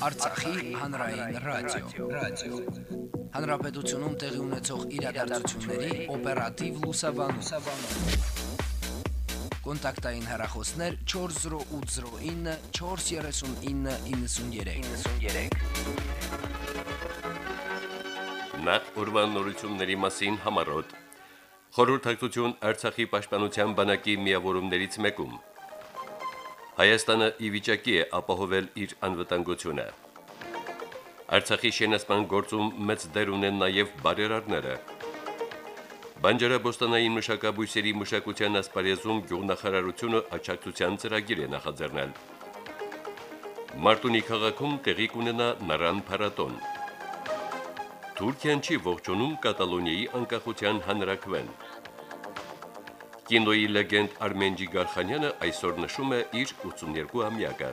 Արցախի հանրային ռադիո, ռադիո։ Հանրապետությունում տեղի ունեցող իրադարձությունների օպերատիվ լուսաբանում։ Կոնտակտային հեռախոսներ 40809 43993։ 93։ Նախ ուրվան նորությունների մասին համարոտ։ Խորհրդակցություն Արցախի պաշտպանության բանակի միավորումներից մեկում։ Հայաստանը ի վիճակի է ապահովել իր անվտանգությունը։ Արցախի շենացման գործում մեծ դեր ունեն նաև բարերարները։ Բանջարաբոստանային մշակաբույսերի մշակության ասպարեզում գյուղնախարարությունը աչակցության ծրագիր է նախաձեռնել։ Մարտունի քաղաքում տեղի կունենա նռան փառատոն։ Թուրքիան չի ողջունում Կատալոնիայի անկախության հանրակվեն։ Կինոյի լեգենդ Արմեն Ջիգարխանյանը այսօր նշում է իր 82-ամյակը։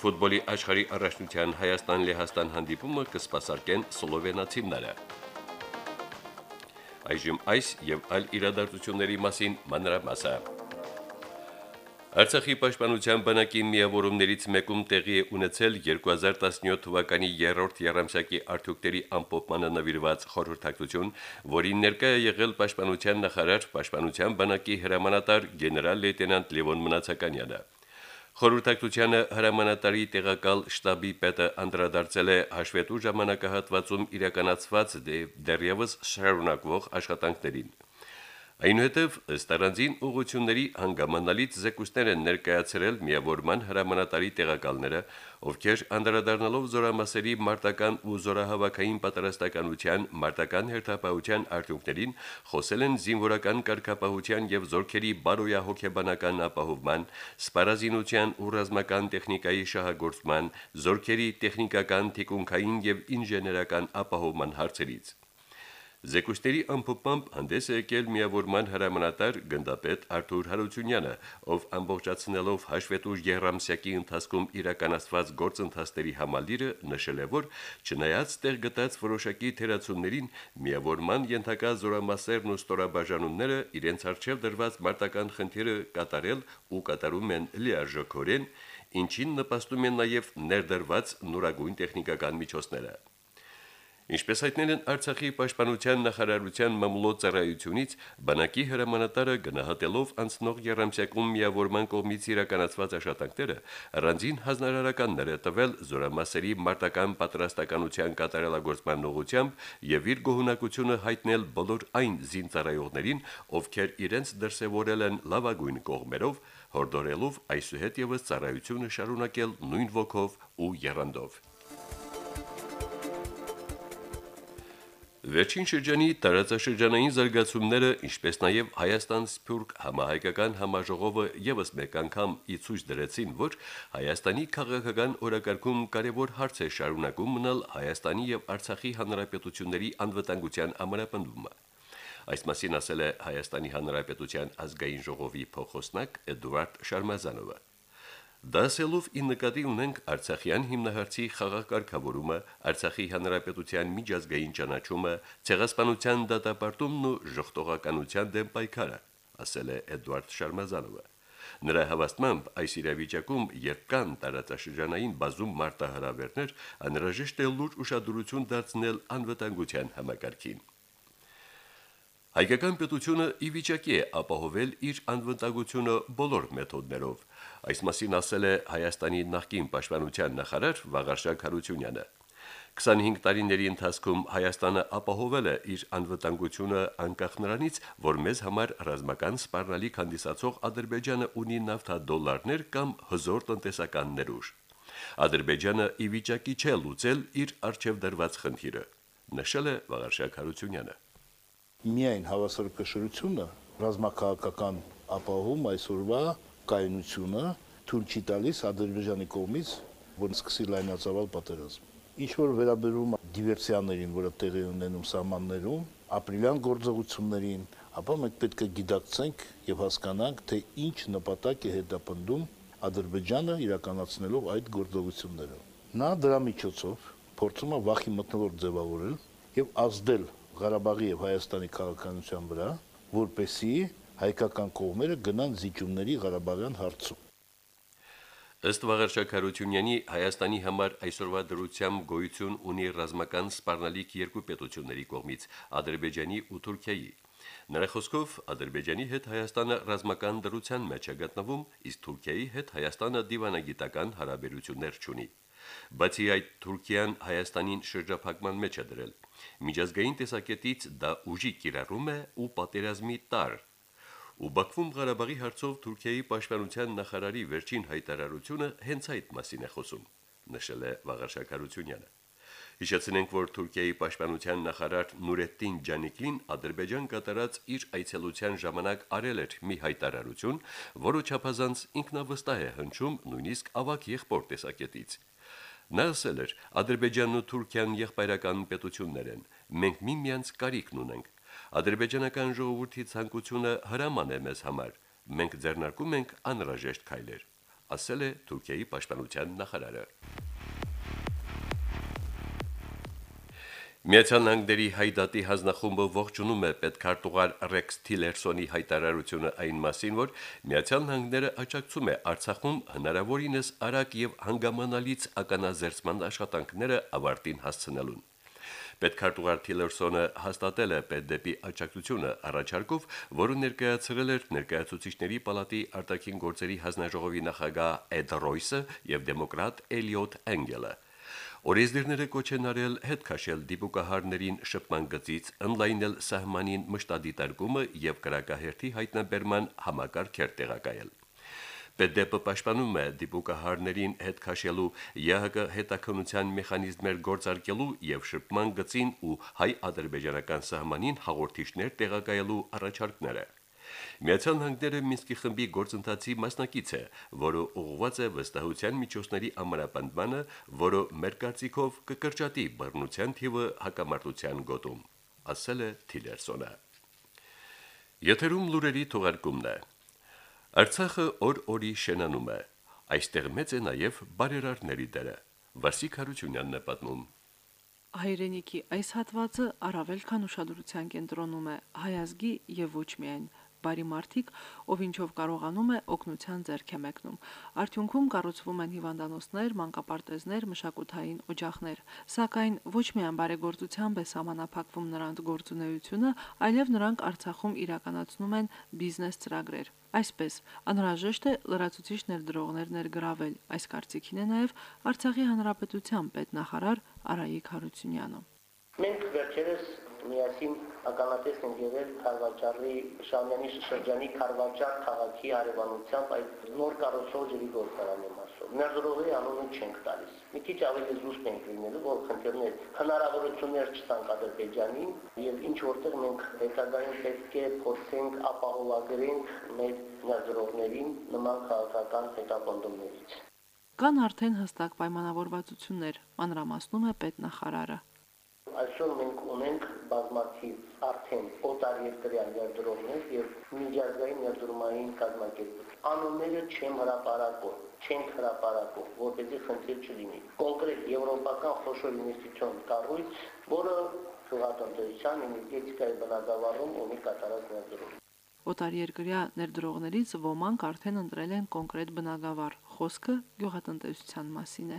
Ֆուտբոլի աշխարհի առաջնության Հայաստան-Լեհաստան հանդիպումը կսպասարկեն սլովենացիները։ Այժմ այս եւ այլ իրադարձությունների մասին մանրամասը։ Արցախի պաշտպանության բանակի միավորումներից մեկում տեղի է ունեցել 2017 թվականի 3-րդ երամսյակի արդյունքների ամփոփմանը նվիրված խորհրդակցություն, որին ներկա է եղել պաշտպանության նախարար, պաշտպանության բանակի հրամանատար գեներալ լեյտենանտ Լևոն Մնացականյանը։ Խորհրդակցությանը հրամանատարի տեղակալ շտաբի պետը անդրադարձել է հաշվետու ժամանակահատվածում իրականացված դեռևս շարունակվող աշխատանքներին։ Այնուհետև ըստ առանձին ուղությունների հանգամանալից զեկույցներ են ներկայացրել միավորման հրամանատարի տեղակալները, ովքեր անդրադառնալով զորամասերի մարտական ու զորահավաքային պատրաստականության մարտական հերթապահության արդյունքներին, խոսել են զինվորական կարգապահության եւ զորքերի բարոյահոգեբանական ապահովման, սպառազինության ու ռազմական տեխնիկայի շահագործման, զորքերի տեխնիկական, թիկունքային եւ ինժեներական ապահովման հարցերից։ Զեկույցների ամփոփմամբ հանդես է եկել միավորման հրամանատար գնդապետ Արթուր Հարությունյանը, ով ամբողջացնելով հաշվետու երամսյակի ընթացքում իրականացված գործընթացների համալիրը նշել է, որ չնայած տեղ գտած որոշակի թերացումներին, միավորման ենթակա զորամասերն ու ստորաբաժանումները իրենց արժև դրված մարտական խնդիրը կատարել ու կատարում են լիարժեքորեն, ինչին նպաստում են նաև ներդրված նորագույն տեխնիկական միջոցները։ Ինչպես հայտնել են Արցախի պաշտպանության նախարարության մամլոյցարայությունից, բանակի հրամանատարը գնահատելով անցնող երամսյակում միավորման կողմից իրականացված աշխատանքները, առանձին հանրարարականներ է տվել զորամասերի մարտական պատրաստականության կատարելագործման ուղղությամբ եւ իր գոհունակությունը հայտնել բոլոր այն զինծառայողներին, ովքեր իրենց դրսեւորել են լավագույն կողմերով, հորդորելով այսուհետ եւս ծառայությունը շարունակել նույն ոգով ու երանդով։ Վերջին շրջանի տարածաշրջանային զարգացումները, ինչպես նաև Հայաստան-Սփյուռք համահայկական համաժողովը եւս մեկ անգամ ի ցույց դրեցին, որ Հայաստանի քաղաքական օրակարգում կարևոր հարց է շարունակում մնալ Հայաստանի եւ Արցախի հանրապետությունների անվտանգության ամրապնդումը։ Այս մասին ասել է Հայաստանի Հանրապետության ազգային ժողովի փոխոսնակ Էդուարդ Շարմազանովը։ Դասելով ի նկատի ունենք Արցախյան հիմնահարցի խաղակարգավորումը, Արցախի հանրապետության միջազգային ճանաչումը, ցեղասպանության դատապարտումն ու ժողտողականության դեմ պայքարը, ասել է Էդվարդ Շարմազանովը։ Նրա հավաստմամբ այս իրավիճակում երբ կան տարածաշրջանային բազում մարտահրավերներ, անհրաժեշտ է լուրջ ուշադրություն դարձնել անվտանգության համակարգին։ Հայկական պետությունը ի վիճակի է ապահովել իր անվտանգությունը բոլոր մեթոդներով, Այս մասին ասել է Հայաստանի նախկին պաշտպանության նախարար Վաղարշակ Հարությունյանը։ 25 տարիների ընթացքում Հայաստանը ապահովել է իր անվտանգությունը անկախ նրանից, որ մեզ համար ռազմական սպառնալիք հանդիսացող Ադրբեջանը ունի նավթադոլարներ կամ հզոր տնտեսական ներուժ։ Ադրբեջանը ի վիճակի չէ լուծել իր արժև դրված խնդիրը, նշել է Վաղարշակ Հարությունյանը։ Միայն հավասարակշռությունը ռազմաքաղաքական ապահովում այսօրվա կայունությունը թույլ չի տալիս Ադրբեջանի կողմից, որ սկսի լայնածավալ պատերազմ։ Ինչ որ վերաբերում դիվերսիաներին, որը տեղի ունենում սահմաններում, ապրիլյան գործողություններին, ապա մենք պետք է գիտակցենք եւ հասկանանք, թե ինչ նպատակ է հետապնդում Ադրբեջանը իրականացնելով այդ գործողությունները։ Նա դրա միջոցով փորձում է վախի մտնոլորտ ձևավորել եւ ազդել Ղարաբաղի եւ Հայաստանի քաղաքականության վրա, որպեսի հայկական կողմերը գնան զիջումների Ղարաբաղյան հարցում։ Ըստ Վաղարշակ Հարությունյանի Հայաստանի համար այսօրվա դրությամբ գոյություն ունի ռազմական սպառնալիք երկու պետությունների կողմից՝ Ադրբեջանի ու Թուրքիայի։ Նրա խոսքով Ադրբեջանի հետ Հայաստանը ռազմական դրության մեջ է գտնվում, իսկ Թուրքիայի հետ Հայաստանը դիվանագիտական հարաբերություններ ունի։ Բացի այդ, Թուրքիան Հայաստանին շրջափակման մեջ է դրել։ Միջազգային տեսակետից դա ուժի կիրառում է ու պատերազմի տար ու Բաքվում Ղարաբաղի հարցով Թուրքիայի պաշտպանության նախարարի վերջին հայտարարությունը հենց այդ մասին է խոսում, նշել է Վաղարշակ Հարությունյանը։ Հիշեցնենք, որ Թուրքիայի պաշտպանության նախարար Նուրեդդին Ջանիկլին Ադրբեջան կատարած իր այցելության ժամանակ արել էր մի հայտարարություն, որը չափազանց ինքնավստահ է հնչում նույնիսկ ավակ եղբոր տեսակետից։ Նա ասել էր. Ադրբեջանն ու Թուրքիան եղբայրական պետություններ են։ Մենք միմյանց կարիքն ունենք։ Ադրբեջանական ժողովրդի ցանկությունը հրաման է մեզ համար։ Մենք ձեռնարկում ենք անհրաժեշտ քայլեր, ասել է Թուրքիայի պաշտպանության նախարարը։ Միացյալ Նահանգների հայդատի հանձնախումբը ողջունում է պետքարտուղար Ռեքս Թիլերսոնի հայտարարությունը այն մասին, որ Միացյալ Նահանգները աջակցում է Արցախում հնարավորինս արագ եւ հանգամանալից ականաձերծման աշխատանքները ավարտին հասցնելուն։ Պետքարտուղար Թիլերսոնը հաստատել է պետդեպի աջակցությունը առաջարկով, որը ներկայացրել էր ներկայացուցիչների պալատի արտաքին գործերի հանձնաժողովի նախագահ Էդ Ռոյսը եւ դեմոկրատ Էլիոտ Էնգելը։ Օրենսդիրները կոչ են արել հետ քաշել դիպուկահարներին շփման գծից, ընդլայնել սահմանին մշտադիտարկումը եւ կրակահերթի հայտնաբերման համակարգեր տեղակայել։ ՊԴՊ պաշտպանում է դիպուկահարներին հետ քաշելու ՀՀԿ հետաքնության մեխանիզմներ գործարկելու եւ շփման գծին ու հայ-ադրբեջանական սահմանին հաղորդիչներ տեղակայելու առաջարկները։ Միացյալ Նահանգները Մինսկի խմբի գործընթացի մասնակից է, որը ուղղված է վստահության միջոցների ամրապնդմանը, որը մեր կարծիքով կկրճատի բռնության թիվը հակամարտության գոտում, ասել է Թիլերսոնը։ Եթերում լուրերի թողարկումն է։ Արցախը օր-օրի շենանում է։ Այստեղ մեծ է նաև բարերարների դերը։ Վասիկ Հարությունյանն է պատմում։ Հայրենիքի այս հատվածը առավել քան ուշադրության կենտրոնում է հայազգի եւ ոչ միայն բարի մարդիկ, ով ինչով կարողանում է օգնության ձեռք է մեկնում։ Արդյունքում կառուցվում են հիվանդանոցներ, մանկապարտեզներ, մշակութային օջախներ, սակայն ոչ միայն բարեգործությամբ է սահմանափակվում նրանց գործունեությունը, այլև նրանք Արցախում իրականացնում են բիզնես ծրագրեր։ Այսպես, անհրաժեշտ է լրացուցիչ ներդրողներ ներգրավել։ Այս կարծիքին է նաև Արցախի հանրապետության պետնախարար Արայիկ Հարությունյանը։ Մենք վերջերս միասին ականատես են եղել Խարվաճարի Շամյանի շրջանի Խարվաճար քաղաքի արևանությամբ այդ նոր կառուցող ջրի գործարանի մասով։ Ներդրողի անունը չենք տալիս։ Մի քիչ ավելի զուսպ ենք լինելու, որ խնդիրներ, հնարավորություններ չտանք Ադրբեջանին եւ ինչ որտեղ մենք հետագայում պետք է փորձենք ապահովագրենք մեր ներդրողներին նման քաղաքական հետապնդումներից։ Կան արդեն հստակ պայմանավորվածություններ, մանրամասնում է պետնախարարը։ Այսօր մենք ունենք արդեն օտարերկրյա ներդրողներ եւ միջազգային ներդրումային կազմակերպություններ։ Անունները չեմ հրապարակում, չենք հրապարակում, որպեսզի խնդիր չլինի։ Կոնկրետ եվրոպական խոշոր ինվեստիցիոն կառույց, որը գյուղատնտեսության էներգետիկայի բնագավառում ունի կատարած ներդրում։ Օտարերկրյա ներդրողներից ոմանք արդեն ընտրել են կոնկրետ բնագավառ։ Խոսքը գյուղատնտեսության մասին է։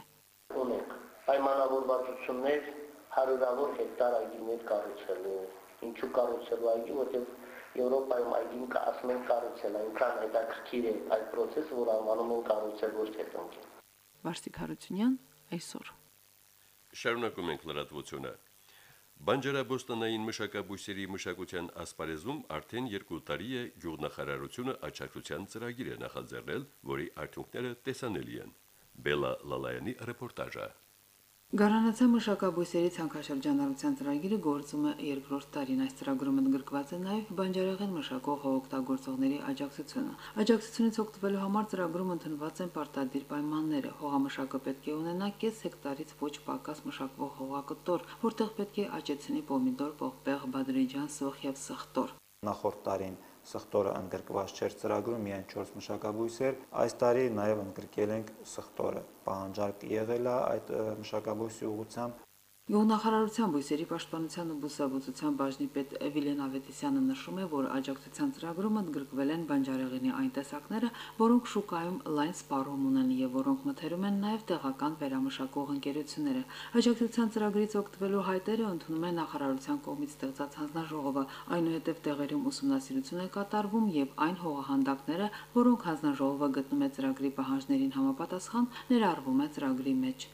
Ունենք պայմանավորվածություններ հարյուրավոր հեկտար այգիներ կառուցելու։ Ինչու կառուցելու այգի, որտեղ Եվրոպայում այգին ասում են կառուցել, այնքան հետաքրքիր է այդ process, որ անվանում են կառուցել ոչ թե տնկել։ Վարսիկ Հարությունյան այսօր։ Շարունակում ենք լրատվությունը։ Բանջարաբոստանային մշակաբույսերի մշակության ասպարեզում արդեն 2 տարի է գյուղնախարարությունը աչակցության ծրագիր է նախաձեռնել, որի արդյունքները տեսանելի են։ Բելա Լալայանի ռեպորտաժը։ Գարանացան մշակաբույսերի ցանկաշրջանառության ծրագիրը գործում է երկրորդ տարին։ Այս ծրագրում ընդգրկված է նաև բանջարեղեն մշակող հողօգտագործողների աջակցությունը։ Աջակցությունից օգտվելու համար ծրագրում ընդունված են պարտադիր պայմանները։ Հողամշակը պետք է ունենա կես հեկտարից ոչ պակաս մշակվող հողակտոր, որտեղ պետք է աճեցնի պոմիդոր, պողպեղ, բադրիջան, սոխ եւ սխտոր։ Նախորդ տարին սխտորը ընդգրկված չէր ծրագրում միայն 4 մշակաբույսեր, այս տարի նաև ընդգրկել ենք սխտորը։ Պահանջարկ եղել է այդ մշակաբույսի ուղղությամբ Գյուղնախարարության բույսերի պաշտպանության ու բուսաբուծության բաժնի պետ Էվիլեն Ավետիսյանը նշում է, որ աջակցության ծրագրում ընդգրկվել են բանջարեղենի այն տեսակները, որոնք շուկայում լայն սպառում ունեն եւ որոնք մթերում են նաեւ տեղական վերամշակող ընկերությունները։ Աջակցության ծրագրից օգտվելու հայտերը ընդունում է նախարարության կողմից ստեղծած հանձնաժողովը, այնուհետև տեղերում ուսումնասիրություն է կատարվում եւ այն հողահանդակները, որոնք հանձնաժողովը գտնում է ծրագրի պահանջներին համապատասխան, ներառվում է ծրագրի մեջ։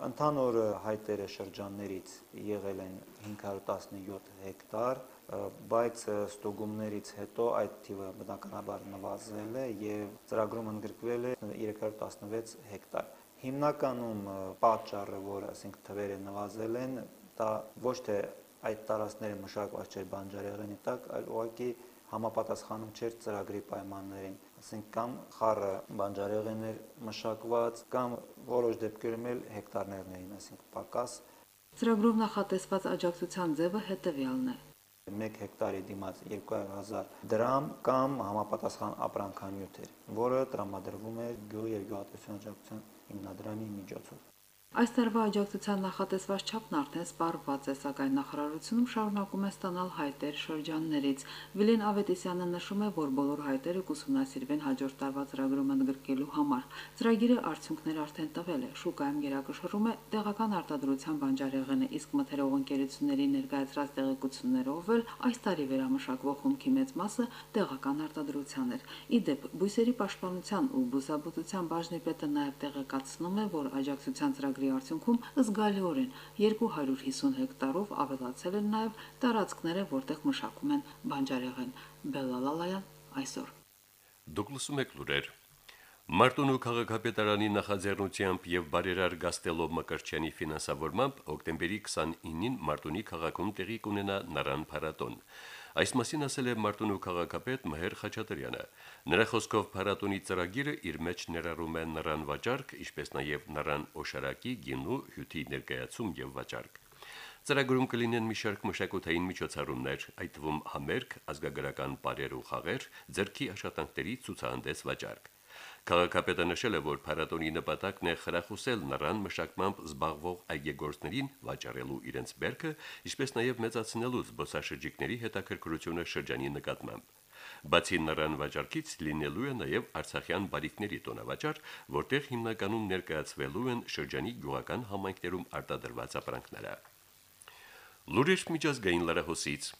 Ընդհանուր հայտերը շրջաններից եղել են 517 հեկտար, բայց ստուգումներից հետո այդ թիվը բնականաբար նվազել է եւ ծրագրում ընդգրկվել է 316 հեկտար։ Հիմնականում պատճառը, որ ասենք թվերը նվազել են, դա ոչ թե այդ տարածքները մշակված չէր բանջարեղենի տակ, այլ ուղղակի համապատասխանում չէր ծրագրի պայմաններին ասենք կամ խառը բանջարեղեններ մշակված կամ որոշ դեպքերում էլ հեկտարներն էին, ասենք պակաս։ Ծրագրով նախատեսված աջակցության ձևը հետևյալն է. 1 հեկտարի դիմաց 200.000 դրամ կամ համապատասխան ապրանքանյութեր, որը տրամադրվում է գյուղ եւ գյուղատնտեսության աջակցության հիմնադրամի միջոցով։ Այս տարվա աջակցության նախատեսված չափն արդեն սպառված է, սակայն նախարարությունում շարունակում է ստանալ հայտեր շրջաններից։ Վիլեն Ավետիսյանը նշում է, որ բոլոր հայտերը կուսումնասիրվեն հաջորդ տարվա ծրագրում ընդգրկելու համար։ Ծրագիրը արդյունքներ արդեն տվել է։ Շուկայում գերակշռում է տեղական արտադրության բանջարեղենը, իսկ մթերող ընկերությունների ներկայացրած տեղեկություններով էլ այս տարի վերամշակվող խումքի մեծ մասը տեղական արտադրության էր։ Իդեպ, բույսերի պաշտպանության ու բուսաբուծության բաժնի պետը նաև տեղեկացնում է, որ աջակցության ծրագրի ծրագրի արդյունքում զգալիորեն 250 հեկտարով ավելացել են նաև տարածքները, որտեղ մշակում են բանջարեղեն։ Բելալալայան այսօր։ Դուք լսում եք լուրեր։ Մարտունու քաղաքապետարանի նախաձեռնությամբ եւ բարերար Գաստելով Մկրչյանի ֆինանսավորմամբ հոկտեմբերի 29-ին Մարտունի քաղաքում տեղի կունենա Նարան փառատոն։ Այս մասին ասել է Մարտունու քաղաքապետ Մհեր Խաչատրյանը։ Նրա խոսքով փառատոնի ծրագիրը իր մեջ ներառում է նռան վաճառք, ինչպես նաև նռան օշարակի, գինու, հյութի ներկայացում եւ վաճառք։ Ծրագրում կլինեն մի շարք մշակութային միջոցառումներ, այդ թվում համերգ, ազգագրական պարեր ու խաղեր, ձերքի աշխատանքների ցուցահանդես վաճառք։ Քաղաքապետը նշել է, որ փառատոնի նպատակն է խրախուսել նրան մշակմամբ զբաղվող այգեգործներին վաճառելու իրենց բերքը, ինչպես նաև մեծացնելու զբոսաշրջիկների հետաքրքրությունը շրջանի նկատմամբ։ Բացի նրան վաճառքից լինելու է նաև Արցախյան բարիկների տոնավաճառ, որտեղ հիմնականում ներկայացվելու են շրջանի գյուղական համայնքներում արտադրված ապրանքները։ Լուրջ միջազգային լրահոսից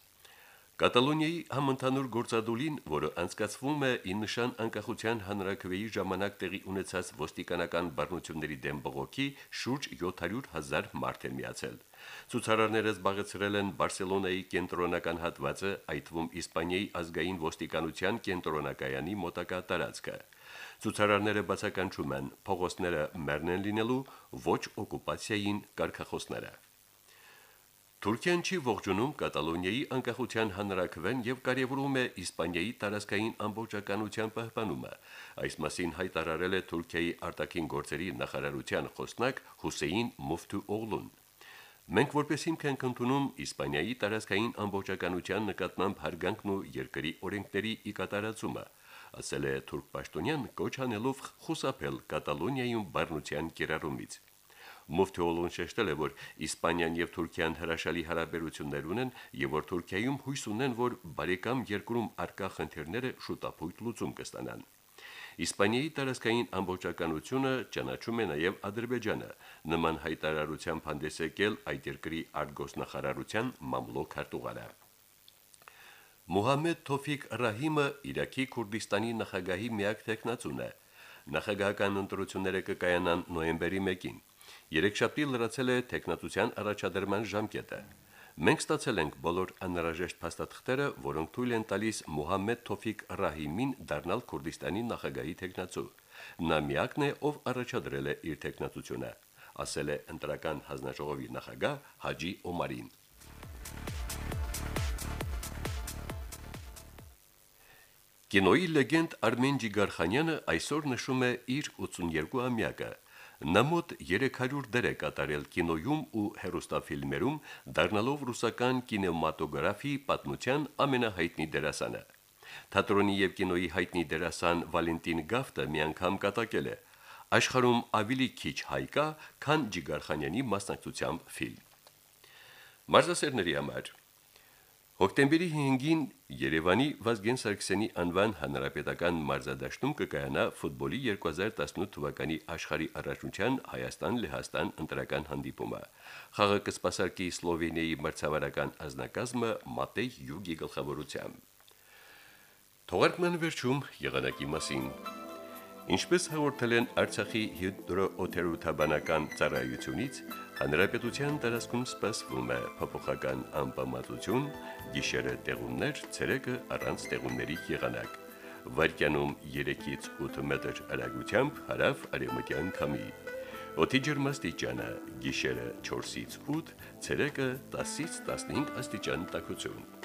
Կատալոնիայի համընդհանուր գործադուլին, որը անցկացվում է ի նշան անկախության հանրակրվեի ժամանակ տեղի ունեցած ոստիկանական բռնությունների դեմ բողոքի, շուրջ 700.000 մարդ է միացել։ Ցուցարարները զբաղեցրել են Բարսելոնայի կենտրոնական հատվածը, այդ թվում Իսպանիայի ազգային ոստիկանության կենտրոնակայանի մոտակա տարածքը։ Ցուցարարները բացականչում են փողոցները մեռն են լինելու ոչ օկուպացիային կարգախոսները։ Թուրքիան չի ողջունում Կատալոնիայի անկախության հանրակրվեն եւ կարևորում է Իսպանիայի տարածքային ամբողջականության պահպանումը։ Այս մասին հայտարարել է Թուրքիայի արտաքին գործերի նախարարության խոսնակ Հուսեյն Մուֆթու Օղլուն։ Մենք որպես հիմք ենք ընդունում Իսպանիայի տարածքային ամբողջականության նկատմամբ հարգանքն ու երկրի օրենքների իկատարացումը, ասել է թուրք պաշտոնյան կոչ անելով խուսափել Կատալոնիայում բռնության կիրառումից։ Մուֆթիոլուն շեշտել է, որ Իսպանիան եւ Թուրքիան հրաշալի հարաբերություններ ունեն եւ որ Թուրքիայում հույս ունեն, որ բարեկամ երկրում արկա խնդիրները շուտապույտ լուծում կստանան։ Իսպանիայի տարածքային ամբողջականությունը ճանաչում է նաև Ադրբեջանը։ Նման հայտարարությամբ հանդես եկել այդ երկրի արտգոսնախարարության մամլոք հարտուղարը։ Մուհամմեդ Թոֆիկ Ռահիմը Իրաքի Քուրդիստանի նախագահի միակ տեխնացուն է։ Նախագահական ընտրությունները կկայանան նոյեմբերի 1-ին։ Երեքշաբթի լրացել է տեխնատության առաջադրման ժամկետը։ Մենք ստացել ենք բոլոր անհրաժեշտ փաստաթղթերը, որոնք թույլ են տալիս Մուհամմեդ Թոֆիկ Ռահիմին դառնալ Քուրդիստանի նախագահի տեխնացու։ Նա միակն է, ով առաջադրել է իր տեխնատությունը, ասել է ընտրական հանձնաժողովի նախագահ Հաջի Օմարին։ Կինոյի լեգենդ Արմեն Ջիգարխանյանը այսօր նշում է իր 82-ամյակը։ Նա մոտ 300 դեր է կատարել կինոյում ու հեռուստաֆիլմերում, դառնալով ռուսական կինեմատոգրաֆի պատմության ամենահայտնի դերասանը։ Թատրոնի եւ կինոյի հայտնի դերասան Վալենտին Գավտը միանգամ կատակել է. աշխարհում ավելի քիչ հայ կա, քան Ջիգարխանյանի մասնակցությամբ ֆիլմ։ Մարզասերների համար Հոկտեմբերի 5-ին Երևանի Վազգեն Սարգսյանի անվան հանրապետական մարզադաշտում կկայանա ֆուտբոլի 2018 թվականի աշխարհի առաջնության Հայաստան-Լեհաստան ընտրական հանդիպումը։ Խաղը կսպասարկի Սլովենիայի մրցավարական ազնակազմը Մատեյ Յուգի գլխավորությամբ։ Թողարկման վերջում եղանակի մասին Ինչպես հաղորդել են Արցախի հիդրոօթերոթաբանական ծառայությունից, հանրապետության տարածքում սպասվում է փոփոխական անբավարարություն, գիշերը տեղումներ, ցերեկը առանց տեղումների եղանակ։ Վարկյանում 3-ից 8 մետր արագությամբ հարավ արևմտյան քամի։ Օդի ջերմաստիճանը՝ գիշերը 4-ից 8, ցերեկը 10-ից 15 աստիճան տաքություն։